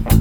Thank you.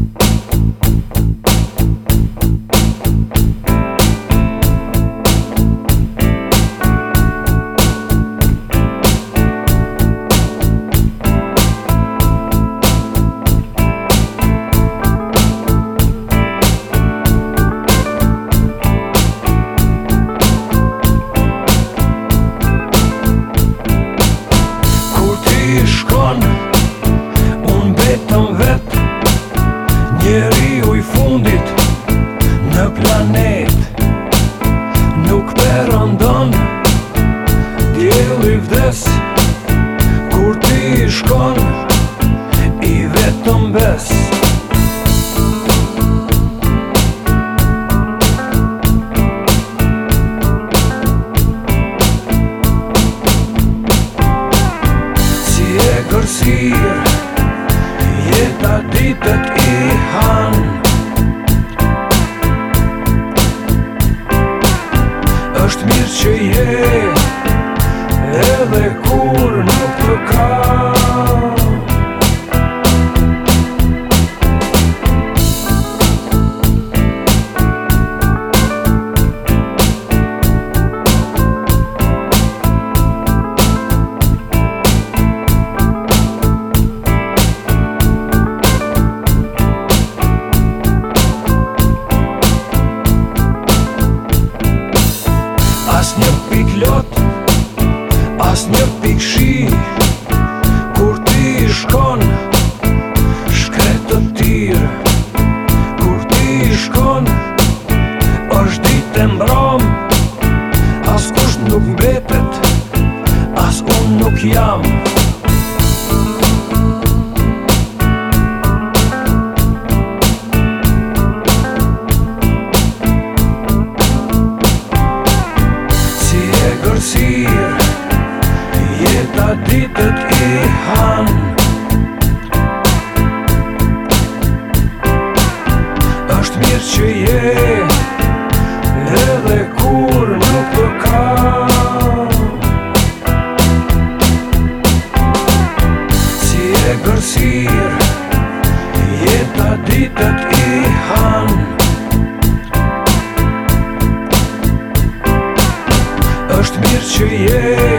vdes Kur ti shkon I vetëm bes Si e kërsir Jeta ditët i han është mirë që jetë Edhe kur nuk të ka As një pik as një pikëshi kur ti shkon ditët i han është mirë që je edhe kur nuk të ka si e gërsir jeta ditët i han është mirë që je